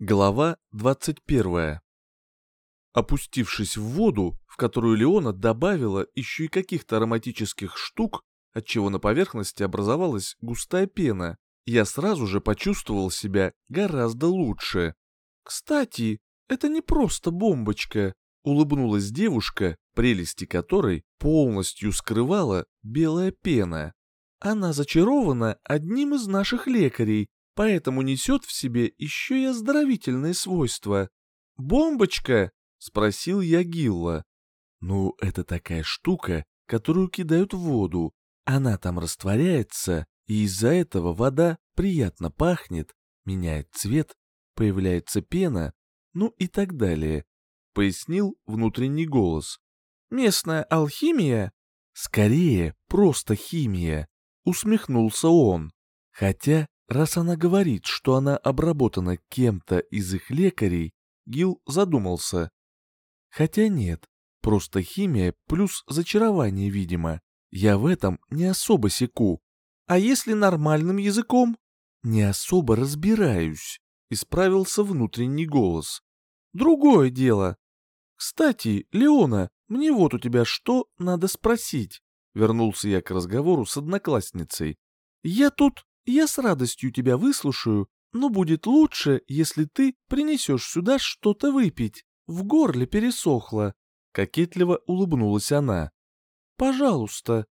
Глава 21. Опустившись в воду, в которую Леона добавила еще и каких-то ароматических штук, отчего на поверхности образовалась густая пена, я сразу же почувствовал себя гораздо лучше. «Кстати, это не просто бомбочка», — улыбнулась девушка, прелести которой полностью скрывала белая пена. «Она зачарована одним из наших лекарей, поэтому несет в себе еще и оздоровительные свойства. «Бомбочка?» — спросил я Гилла. «Ну, это такая штука, которую кидают в воду. Она там растворяется, и из-за этого вода приятно пахнет, меняет цвет, появляется пена, ну и так далее», — пояснил внутренний голос. «Местная алхимия?» «Скорее, просто химия», — усмехнулся он. Хотя Раз она говорит, что она обработана кем-то из их лекарей, Гил задумался. Хотя нет, просто химия плюс зачарование, видимо. Я в этом не особо секу. А если нормальным языком? Не особо разбираюсь, исправился внутренний голос. Другое дело. Кстати, Леона, мне вот у тебя что надо спросить. Вернулся я к разговору с одноклассницей. Я тут я с радостью тебя выслушаю, но будет лучше, если ты принесешь сюда что-то выпить. В горле пересохло. Кокетливо улыбнулась она. Пожалуйста.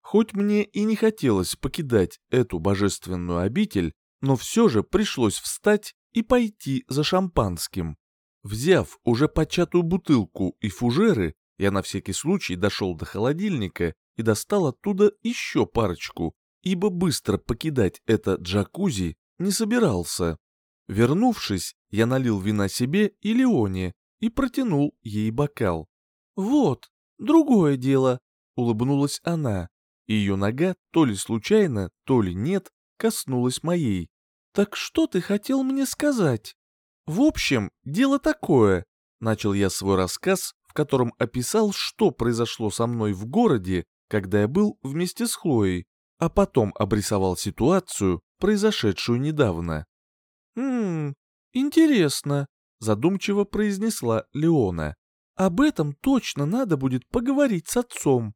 Хоть мне и не хотелось покидать эту божественную обитель, но все же пришлось встать и пойти за шампанским. Взяв уже початую бутылку и фужеры, я на всякий случай дошел до холодильника и достал оттуда еще парочку, ибо быстро покидать это джакузи не собирался. Вернувшись, я налил вина себе и Леоне и протянул ей бокал. «Вот, другое дело», — улыбнулась она. Ее нога то ли случайно, то ли нет, коснулась моей. «Так что ты хотел мне сказать?» «В общем, дело такое», — начал я свой рассказ, в котором описал, что произошло со мной в городе, когда я был вместе с Хлоей а потом обрисовал ситуацию, произошедшую недавно. «Ммм, интересно», — задумчиво произнесла Леона. «Об этом точно надо будет поговорить с отцом.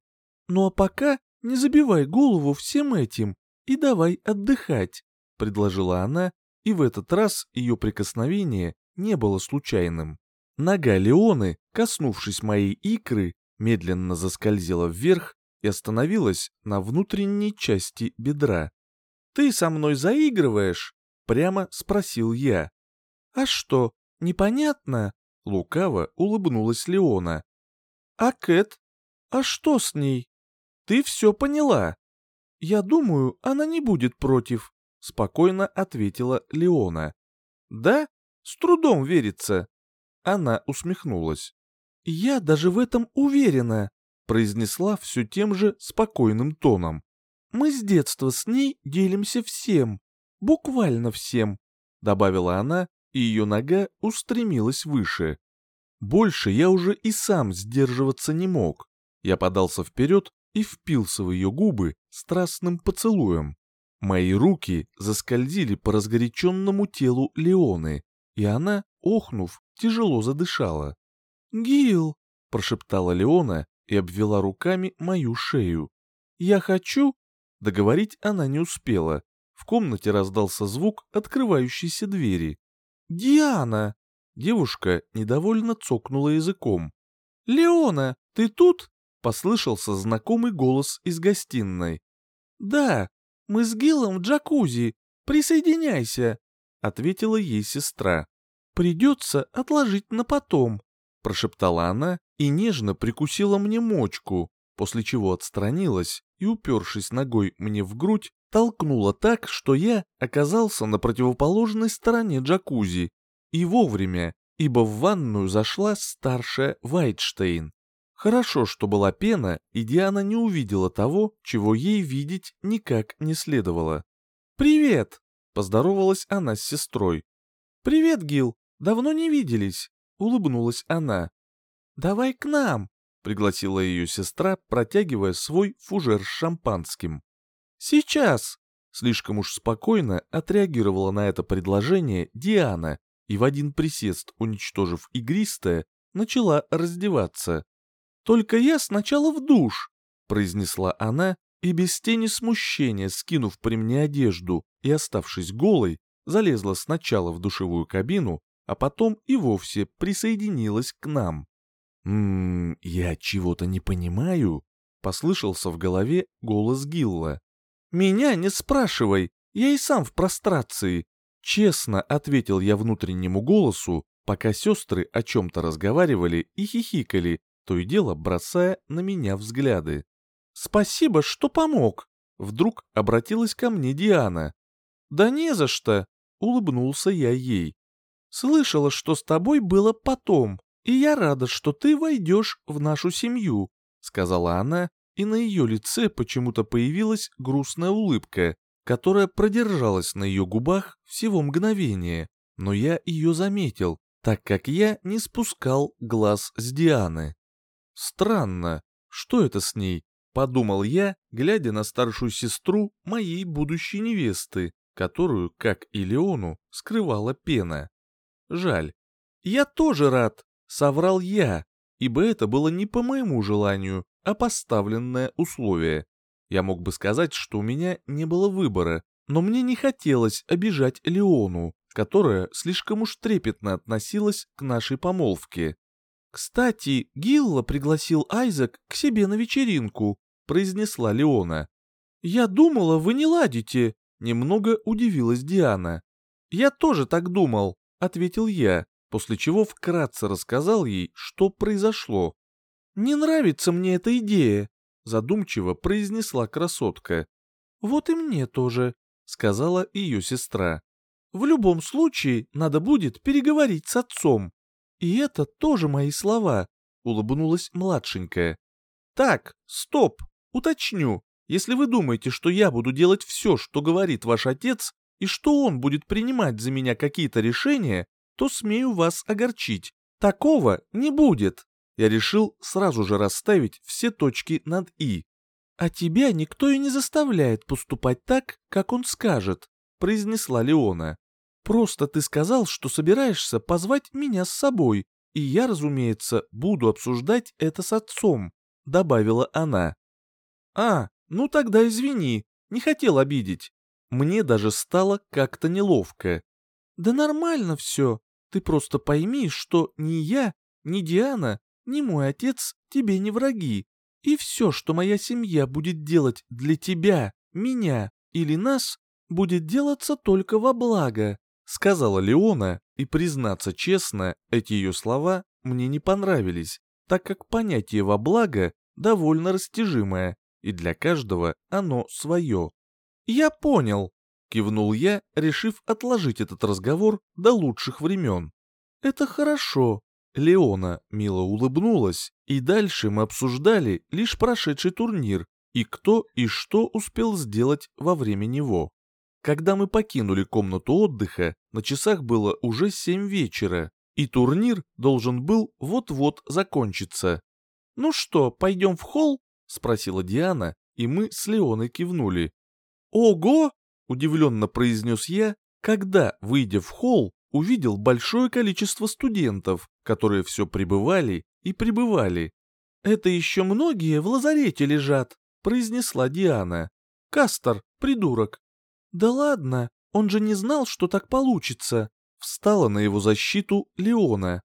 Ну а пока не забивай голову всем этим и давай отдыхать», — предложила она, и в этот раз ее прикосновение не было случайным. Нога Леоны, коснувшись моей икры, медленно заскользила вверх и остановилась на внутренней части бедра. «Ты со мной заигрываешь?» — прямо спросил я. «А что, непонятно?» — лукаво улыбнулась Леона. «А Кэт? А что с ней? Ты все поняла?» «Я думаю, она не будет против», — спокойно ответила Леона. «Да? С трудом верится». Она усмехнулась. «Я даже в этом уверена произнесла все тем же спокойным тоном. «Мы с детства с ней делимся всем, буквально всем», добавила она, и ее нога устремилась выше. Больше я уже и сам сдерживаться не мог. Я подался вперед и впился в ее губы страстным поцелуем. Мои руки заскользили по разгоряченному телу Леоны, и она, охнув, тяжело задышала. «Гил!» — прошептала Леона, и обвела руками мою шею. «Я хочу...» Договорить она не успела. В комнате раздался звук открывающейся двери. «Диана!» Девушка недовольно цокнула языком. «Леона, ты тут?» Послышался знакомый голос из гостиной. «Да, мы с Гиллом в джакузи. Присоединяйся!» Ответила ей сестра. «Придется отложить на потом», прошептала она и нежно прикусила мне мочку, после чего отстранилась и, упершись ногой мне в грудь, толкнула так, что я оказался на противоположной стороне джакузи. И вовремя, ибо в ванную зашла старшая Вайтштейн. Хорошо, что была пена, и Диана не увидела того, чего ей видеть никак не следовало. «Привет!» — поздоровалась она с сестрой. «Привет, Гил! Давно не виделись!» — улыбнулась она. «Давай к нам!» — пригласила ее сестра, протягивая свой фужер с шампанским. «Сейчас!» — слишком уж спокойно отреагировала на это предложение Диана и в один присест, уничтожив игристое, начала раздеваться. «Только я сначала в душ», — произнесла она, и без тени смущения, скинув при мне одежду и оставшись голой, залезла сначала в душевую кабину, а потом и вовсе присоединилась к нам. «Ммм, я чего-то не понимаю», — послышался в голове голос Гилла. «Меня не спрашивай, я и сам в прострации», — честно ответил я внутреннему голосу, пока сестры о чем-то разговаривали и хихикали, то и дело бросая на меня взгляды. «Спасибо, что помог», — вдруг обратилась ко мне Диана. «Да не за что», — улыбнулся я ей. «Слышала, что с тобой было потом, и я рада, что ты войдешь в нашу семью», — сказала она, и на ее лице почему-то появилась грустная улыбка, которая продержалась на ее губах всего мгновение, но я ее заметил, так как я не спускал глаз с Дианы. Странно, что это с ней? Подумал я, глядя на старшую сестру моей будущей невесты, которую, как и Леону, скрывала пена. Жаль. Я тоже рад, соврал я, ибо это было не по моему желанию, а поставленное условие. Я мог бы сказать, что у меня не было выбора, но мне не хотелось обижать Леону, которая слишком уж трепетно относилась к нашей помолвке. «Кстати, Гилла пригласил Айзек к себе на вечеринку», — произнесла Леона. «Я думала, вы не ладите», — немного удивилась Диана. «Я тоже так думал», — ответил я, после чего вкратце рассказал ей, что произошло. «Не нравится мне эта идея», — задумчиво произнесла красотка. «Вот и мне тоже», — сказала ее сестра. «В любом случае надо будет переговорить с отцом. И это тоже мои слова», — улыбнулась младшенькая. «Так, стоп, уточню. Если вы думаете, что я буду делать все, что говорит ваш отец, и что он будет принимать за меня какие-то решения, то смею вас огорчить. Такого не будет. Я решил сразу же расставить все точки над «и». «А тебя никто и не заставляет поступать так, как он скажет», — произнесла Леона. «Просто ты сказал, что собираешься позвать меня с собой, и я, разумеется, буду обсуждать это с отцом», — добавила она. «А, ну тогда извини, не хотел обидеть. Мне даже стало как-то неловко. Да нормально все, ты просто пойми, что ни я, ни Диана, ни мой отец тебе не враги. И все, что моя семья будет делать для тебя, меня или нас, будет делаться только во благо», — сказала Леона, и, признаться честно, эти ее слова мне не понравились, так как понятие «во благо» довольно растяжимое, и для каждого оно свое. «Я понял», — кивнул я, решив отложить этот разговор до лучших времен. «Это хорошо». Леона мило улыбнулась, и дальше мы обсуждали лишь прошедший турнир и кто и что успел сделать во время него. Когда мы покинули комнату отдыха, на часах было уже семь вечера, и турнир должен был вот-вот закончиться. «Ну что, пойдем в холл?» — спросила Диана, и мы с Леоной кивнули. «Ого!» — удивленно произнес я, когда, выйдя в холл, увидел большое количество студентов, которые все пребывали и пребывали. «Это еще многие в лазарете лежат», — произнесла Диана. «Кастер, придурок». «Да ладно, он же не знал, что так получится», — встала на его защиту Леона.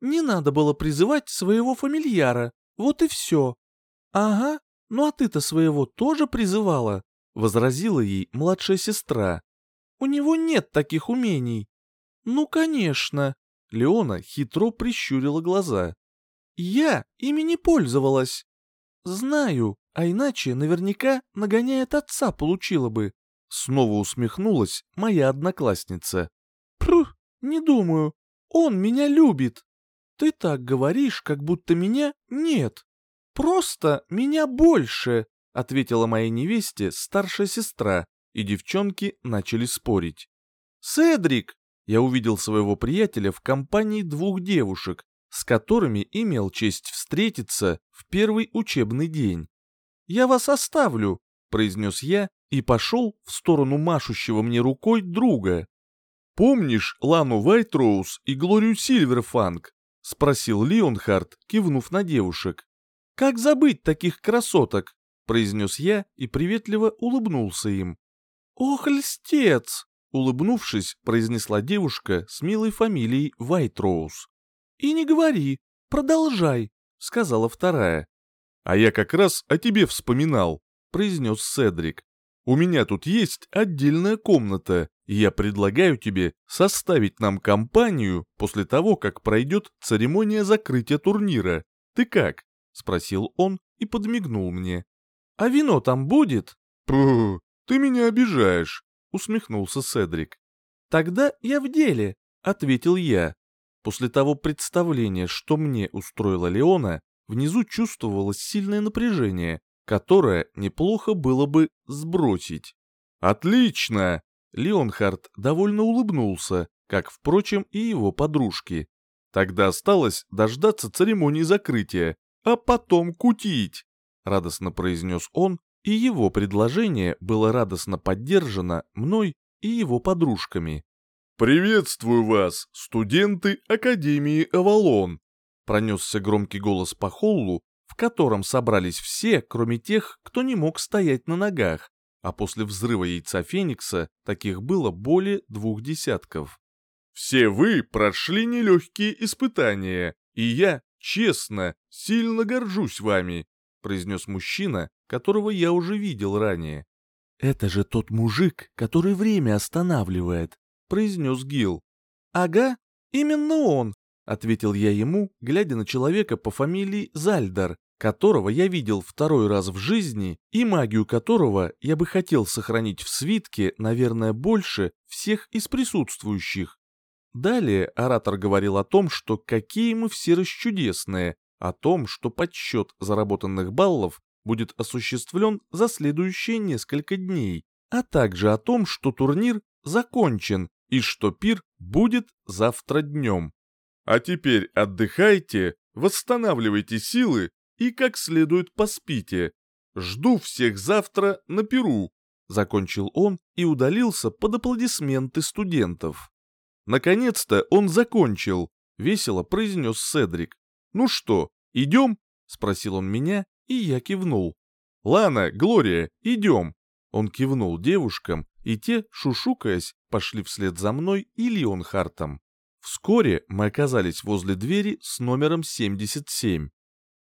«Не надо было призывать своего фамильяра, вот и все». «Ага, ну а ты-то своего тоже призывала?» — возразила ей младшая сестра. «У него нет таких умений». «Ну, конечно!» — Леона хитро прищурила глаза. «Я ими не пользовалась». «Знаю, а иначе наверняка нагоняет отца получила бы». Снова усмехнулась моя одноклассница. «Прух, не думаю. Он меня любит. Ты так говоришь, как будто меня нет. Просто меня больше», — ответила моей невесте старшая сестра, и девчонки начали спорить. «Седрик, я увидел своего приятеля в компании двух девушек, с которыми имел честь встретиться в первый учебный день. «Я вас оставлю», — произнес я и пошел в сторону машущего мне рукой друга. помнишь Лану Вайтроуз и Глорию Сильверфанг?» — спросил Леонхард, кивнув на девушек. «Как забыть таких красоток?» — произнес я и приветливо улыбнулся им. «Ох, льстец!» — улыбнувшись, произнесла девушка с милой фамилией Вайтроуз. «И не говори, продолжай», — сказала вторая. «А я как раз о тебе вспоминал», — произнес Седрик. «У меня тут есть отдельная комната, и я предлагаю тебе составить нам компанию после того, как пройдет церемония закрытия турнира. Ты как?» — спросил он и подмигнул мне. «А вино там будет?» «Пуh, ты меня обижаешь», — усмехнулся Седрик. «Тогда я в деле», — ответил я. После того представления, что мне устроила Леона, внизу чувствовалось сильное напряжение, которое неплохо было бы сбросить. «Отлично!» Леонхард довольно улыбнулся, как, впрочем, и его подружки. Тогда осталось дождаться церемонии закрытия, а потом кутить, радостно произнес он, и его предложение было радостно поддержано мной и его подружками. «Приветствую вас, студенты Академии Авалон!» Пронесся громкий голос по холлу, в котором собрались все, кроме тех, кто не мог стоять на ногах, а после взрыва яйца Феникса таких было более двух десятков. «Все вы прошли нелегкие испытания, и я, честно, сильно горжусь вами», произнес мужчина, которого я уже видел ранее. «Это же тот мужик, который время останавливает», произнес Гил. «Ага, именно он», ответил я ему, глядя на человека по фамилии Зальдар, которого я видел второй раз в жизни и магию которого я бы хотел сохранить в свитке, наверное, больше всех из присутствующих. Далее оратор говорил о том, что какие мы все расчудесные, о том, что подсчет заработанных баллов будет осуществлен за следующие несколько дней, а также о том, что турнир закончен и что пир будет завтра днем. А теперь отдыхайте, восстанавливайте силы и как следует поспите. Жду всех завтра на Перу», — закончил он и удалился под аплодисменты студентов. Наконец-то он закончил, — весело произнес Седрик. «Ну что, идем?» — спросил он меня, и я кивнул. «Лана, Глория, идем!» Он кивнул девушкам, и те, шушукаясь, пошли вслед за мной и Леонхартом. Вскоре мы оказались возле двери с номером 77.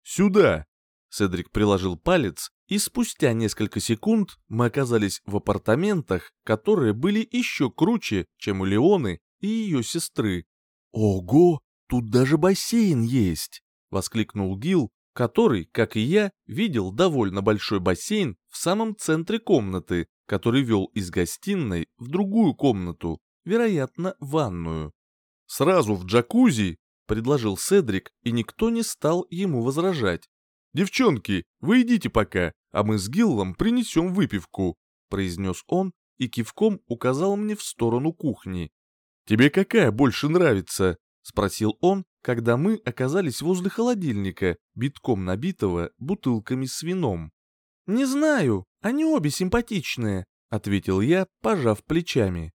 «Сюда!» Седрик приложил палец, и спустя несколько секунд мы оказались в апартаментах, которые были еще круче, чем у Леоны и ее сестры. «Ого, тут даже бассейн есть!» — воскликнул Гил, который, как и я, видел довольно большой бассейн в самом центре комнаты, который вел из гостиной в другую комнату, вероятно, ванную. «Сразу в джакузи?» — предложил Седрик, и никто не стал ему возражать. «Девчонки, вы идите пока, а мы с Гиллом принесем выпивку», — произнес он и кивком указал мне в сторону кухни. «Тебе какая больше нравится?» — спросил он, когда мы оказались возле холодильника, битком набитого бутылками с вином. «Не знаю, они обе симпатичные», — ответил я, пожав плечами.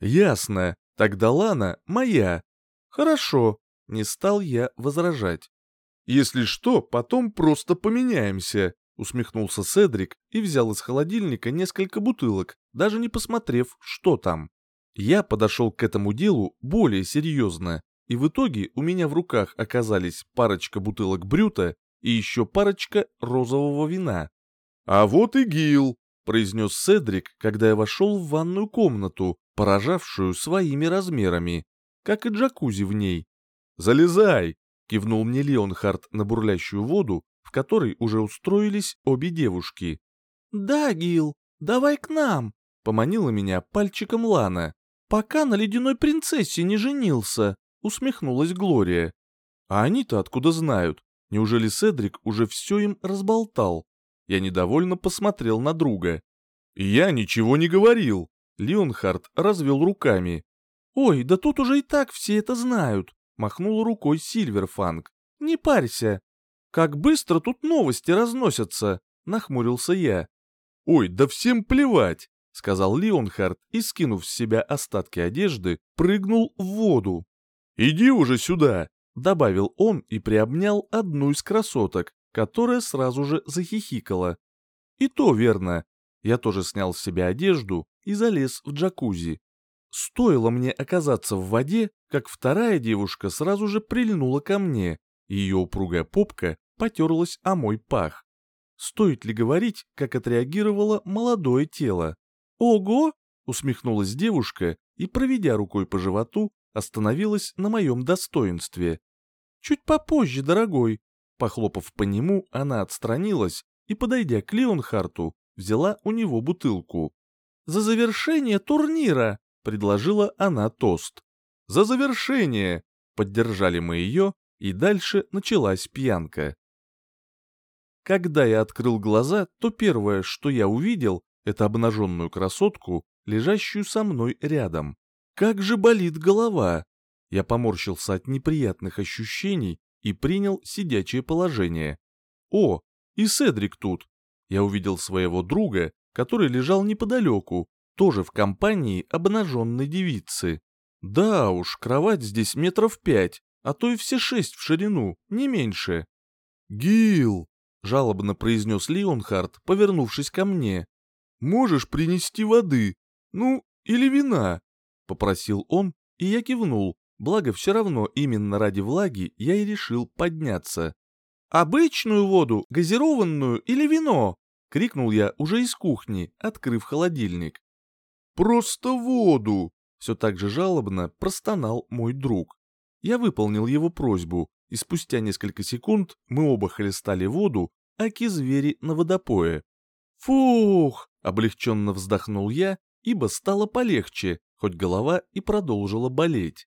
«Ясно. Тогда Лана моя. Хорошо, не стал я возражать. Если что, потом просто поменяемся, усмехнулся Седрик и взял из холодильника несколько бутылок, даже не посмотрев, что там. Я подошел к этому делу более серьезно, и в итоге у меня в руках оказались парочка бутылок брюта и еще парочка розового вина. «А вот и Гил», — произнес Седрик, когда я вошел в ванную комнату, поражавшую своими размерами, как и джакузи в ней. «Залезай!» — кивнул мне Леонхард на бурлящую воду, в которой уже устроились обе девушки. «Да, Гил, давай к нам!» — поманила меня пальчиком Лана. «Пока на ледяной принцессе не женился!» — усмехнулась Глория. «А они-то откуда знают? Неужели Седрик уже все им разболтал?» Я недовольно посмотрел на друга. «Я ничего не говорил!» Леонхард развел руками. «Ой, да тут уже и так все это знают», — махнул рукой Сильверфанг. «Не парься. Как быстро тут новости разносятся», — нахмурился я. «Ой, да всем плевать», — сказал Леонхард и, скинув с себя остатки одежды, прыгнул в воду. «Иди уже сюда!» — добавил он и приобнял одну из красоток, которая сразу же захихикала. И то верно. Я тоже снял с себя одежду и залез в джакузи. Стоило мне оказаться в воде, как вторая девушка сразу же прильнула ко мне, и ее упругая попка потерлась о мой пах. Стоит ли говорить, как отреагировало молодое тело? «Ого!» — усмехнулась девушка и, проведя рукой по животу, остановилась на моем достоинстве. «Чуть попозже, дорогой!» Похлопав по нему, она отстранилась и, подойдя к Леонхарту, взяла у него бутылку. «За завершение турнира!» — предложила она тост. «За завершение!» — поддержали мы ее, и дальше началась пьянка. Когда я открыл глаза, то первое, что я увидел, это обнаженную красотку, лежащую со мной рядом. Как же болит голова! Я поморщился от неприятных ощущений и принял сидячее положение. О, и Седрик тут. Я увидел своего друга, который лежал неподалеку, тоже в компании обнаженной девицы. Да уж, кровать здесь метров пять, а то и все шесть в ширину, не меньше. «Гил!» — жалобно произнес Леонхард, повернувшись ко мне. «Можешь принести воды? Ну, или вина?» — попросил он, и я кивнул, благо все равно именно ради влаги я и решил подняться. «Обычную воду, газированную или вино?» — крикнул я уже из кухни, открыв холодильник. «Просто воду!» — все так же жалобно простонал мой друг. Я выполнил его просьбу, и спустя несколько секунд мы оба хлестали воду, аки звери на водопое. «Фух!» — облегченно вздохнул я, ибо стало полегче, хоть голова и продолжила болеть.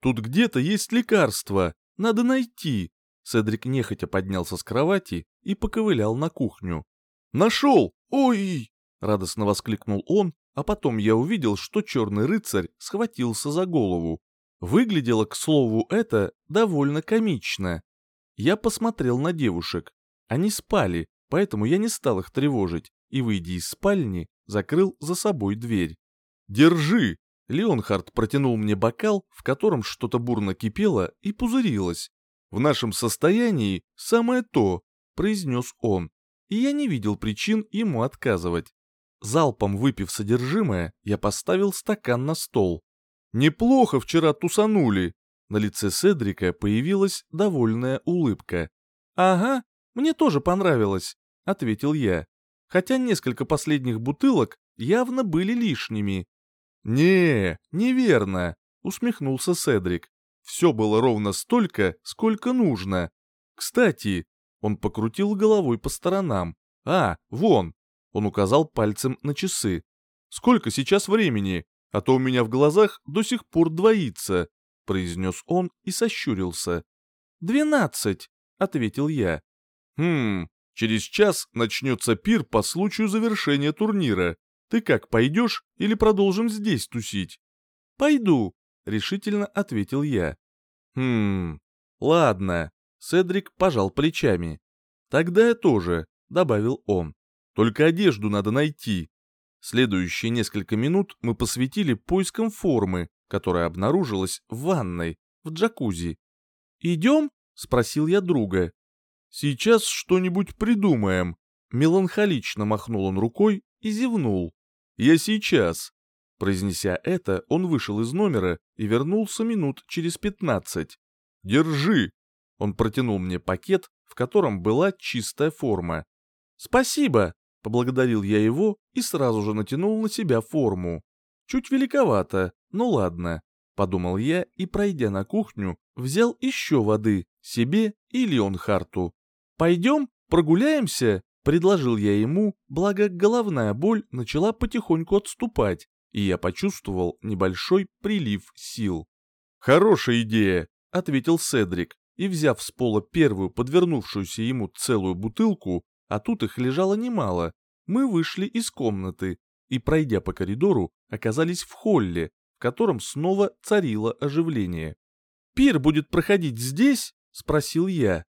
«Тут где-то есть лекарство, надо найти!» Седрик нехотя поднялся с кровати и поковылял на кухню. «Нашел! Ой!» — радостно воскликнул он, а потом я увидел, что черный рыцарь схватился за голову. Выглядело, к слову, это довольно комично. Я посмотрел на девушек. Они спали, поэтому я не стал их тревожить и, выйдя из спальни, закрыл за собой дверь. «Держи!» Леонхард протянул мне бокал, в котором что-то бурно кипело и пузырилось. «В нашем состоянии самое то», — произнес он, и я не видел причин ему отказывать. Залпом выпив содержимое, я поставил стакан на стол. «Неплохо вчера тусанули!» На лице Седрика появилась довольная улыбка. «Ага, мне тоже понравилось», — ответил я. Хотя несколько последних бутылок явно были лишними. «Не, неверно», — усмехнулся Седрик. «Все было ровно столько, сколько нужно. Кстати, он покрутил головой по сторонам. «А, вон!» Он указал пальцем на часы. «Сколько сейчас времени? А то у меня в глазах до сих пор двоится», — произнес он и сощурился. «Двенадцать», — ответил я. «Хм, через час начнется пир по случаю завершения турнира. Ты как, пойдешь или продолжим здесь тусить?» «Пойду», — решительно ответил я. «Хм, ладно». Седрик пожал плечами. «Тогда я тоже», — добавил он. «Только одежду надо найти». Следующие несколько минут мы посвятили поискам формы, которая обнаружилась в ванной, в джакузи. «Идем?» — спросил я друга. «Сейчас что-нибудь придумаем», — меланхолично махнул он рукой и зевнул. «Я сейчас». Произнеся это, он вышел из номера и вернулся минут через пятнадцать. «Держи!» Он протянул мне пакет, в котором была чистая форма. «Спасибо!» — поблагодарил я его и сразу же натянул на себя форму. «Чуть великовато, ну ладно», — подумал я и, пройдя на кухню, взял еще воды себе и Леонхарту. «Пойдем, прогуляемся?» — предложил я ему, благо головная боль начала потихоньку отступать, и я почувствовал небольшой прилив сил. «Хорошая идея», — ответил Седрик, и, взяв с пола первую подвернувшуюся ему целую бутылку, а тут их лежало немало, мы вышли из комнаты и, пройдя по коридору, оказались в холле, в котором снова царило оживление. «Пир будет проходить здесь?» — спросил я.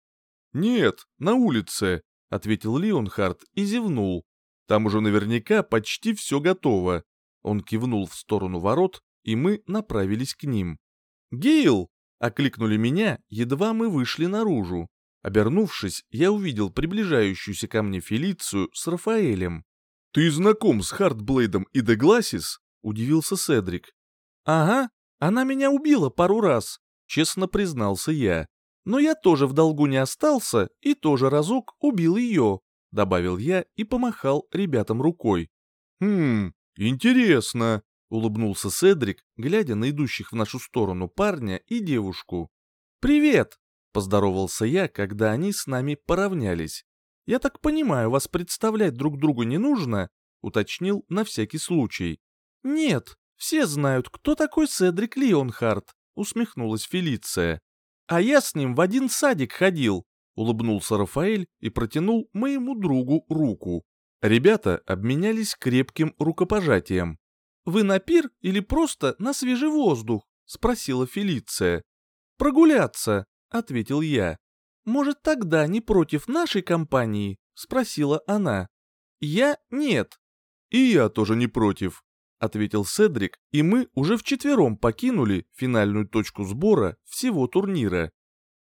«Нет, на улице», — ответил Леонхард и зевнул. Там уже наверняка почти все готово. Он кивнул в сторону ворот, и мы направились к ним. «Гейл!» — окликнули меня, едва мы вышли наружу. Обернувшись, я увидел приближающуюся ко мне Фелицию с Рафаэлем. «Ты знаком с Хартблейдом и Дегласис?» — удивился Седрик. «Ага, она меня убила пару раз», — честно признался я. «Но я тоже в долгу не остался и тоже разок убил ее», — добавил я и помахал ребятам рукой. «Хм, интересно», — улыбнулся Седрик, глядя на идущих в нашу сторону парня и девушку. «Привет!» — поздоровался я, когда они с нами поравнялись. «Я так понимаю, вас представлять друг другу не нужно?» — уточнил на всякий случай. «Нет, все знают, кто такой Седрик Леонхард», — усмехнулась Фелиция. «А я с ним в один садик ходил», — улыбнулся Рафаэль и протянул моему другу руку. Ребята обменялись крепким рукопожатием. «Вы на пир или просто на свежий воздух?» — спросила Фелиция. «Прогуляться», — ответил я. «Может, тогда не против нашей компании?» — спросила она. «Я нет». «И я тоже не против», — ответил Седрик, и мы уже вчетвером покинули финальную точку сбора всего турнира.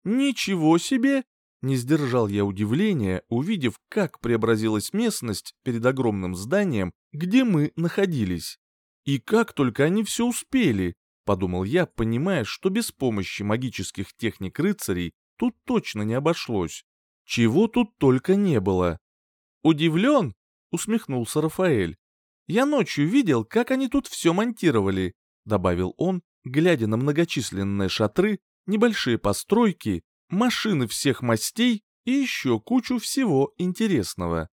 «Ничего себе!» — не сдержал я удивления, увидев, как преобразилась местность перед огромным зданием, где мы находились. И как только они все успели, подумал я, понимая, что без помощи магических техник рыцарей тут точно не обошлось. Чего тут только не было. «Удивлен?» — усмехнулся Рафаэль. «Я ночью видел, как они тут все монтировали», — добавил он, глядя на многочисленные шатры, небольшие постройки, машины всех мастей и еще кучу всего интересного.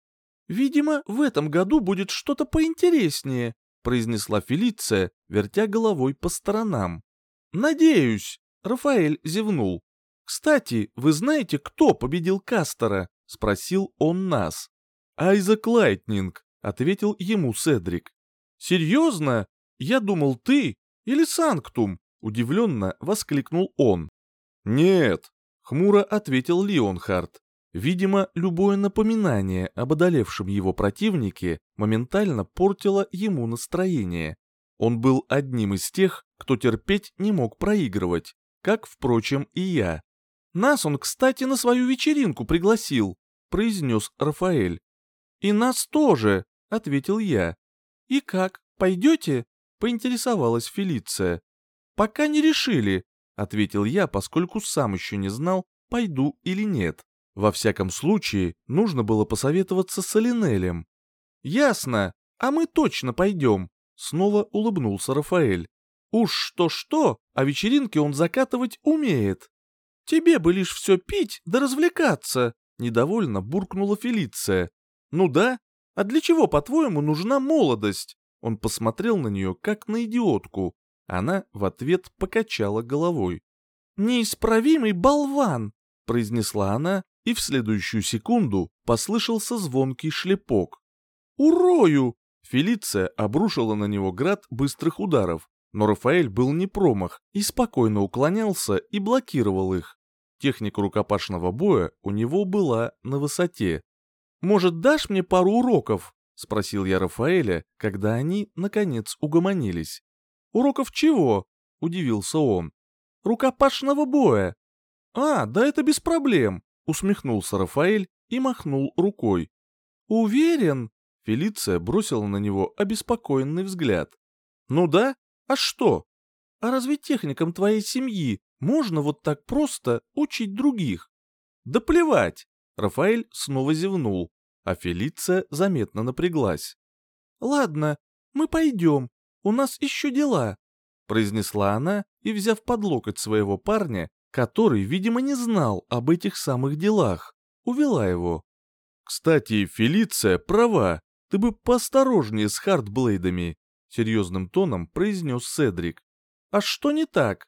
«Видимо, в этом году будет что-то поинтереснее», произнесла Фелиция, вертя головой по сторонам. «Надеюсь», — Рафаэль зевнул. «Кстати, вы знаете, кто победил Кастера?» — спросил он нас. «Айзек Лайтнинг», — ответил ему Седрик. «Серьезно? Я думал, ты или Санктум?» — удивленно воскликнул он. «Нет», — хмуро ответил Леонхард. Видимо, любое напоминание об одолевшем его противнике моментально портило ему настроение. Он был одним из тех, кто терпеть не мог проигрывать, как, впрочем, и я. Нас он, кстати, на свою вечеринку пригласил, произнес Рафаэль. И нас тоже, ответил я. И как, пойдете? Поинтересовалась Фелиция. Пока не решили, ответил я, поскольку сам еще не знал, пойду или нет. Во всяком случае, нужно было посоветоваться с Алинелем. «Ясно, а мы точно пойдем», — снова улыбнулся Рафаэль. «Уж что-что, а вечеринки он закатывать умеет». «Тебе бы лишь все пить да развлекаться», — недовольно буркнула Фелиция. «Ну да, а для чего, по-твоему, нужна молодость?» Он посмотрел на нее, как на идиотку. Она в ответ покачала головой. «Неисправимый болван!» — произнесла она, и в следующую секунду послышался звонкий шлепок. «Урою!» Фелиция обрушила на него град быстрых ударов, но Рафаэль был не промах и спокойно уклонялся и блокировал их. Техника рукопашного боя у него была на высоте. «Может, дашь мне пару уроков?» — спросил я Рафаэля, когда они, наконец, угомонились. «Уроков чего?» — удивился он. «Рукопашного боя». «А, да это без проблем», — усмехнулся Рафаэль и махнул рукой. «Уверен?» — Фелиция бросила на него обеспокоенный взгляд. «Ну да, а что? А разве техникам твоей семьи можно вот так просто учить других? Да плевать! Рафаэль снова зевнул, а Фелиция заметно напряглась. Ладно, мы пойдем, у нас еще дела, произнесла она и, взяв под локоть своего парня, который, видимо, не знал об этих самых делах, увела его. Кстати, Фелиция права, ты бы поосторожнее с хардблейдами, серьезным тоном произнес Седрик. А что не так?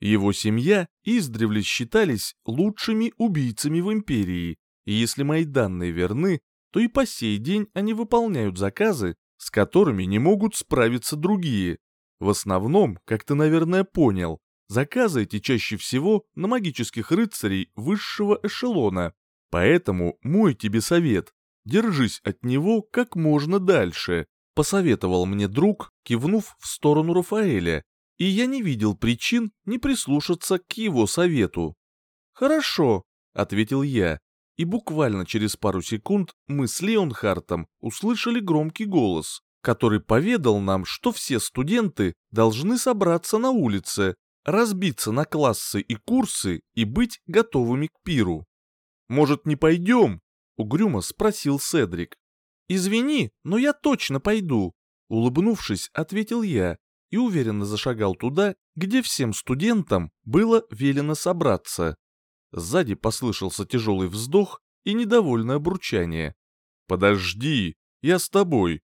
Его семья издревле считались лучшими убийцами в империи, и если мои данные верны, то и по сей день они выполняют заказы, с которыми не могут справиться другие. В основном, как ты, наверное, понял, заказы эти чаще всего на магических рыцарей высшего эшелона. Поэтому мой тебе совет держись от него как можно дальше, посоветовал мне друг, кивнув в сторону Рафаэля, и я не видел причин не прислушаться к его совету. «Хорошо», — ответил я, и буквально через пару секунд мы с Леонхартом услышали громкий голос, который поведал нам, что все студенты должны собраться на улице, разбиться на классы и курсы и быть готовыми к пиру. «Может, не пойдем?» — угрюмо спросил Седрик. «Извини, но я точно пойду», — улыбнувшись, ответил я и уверенно зашагал туда, где всем студентам было велено собраться. Сзади послышался тяжелый вздох и недовольное бурчание. «Подожди, я с тобой»,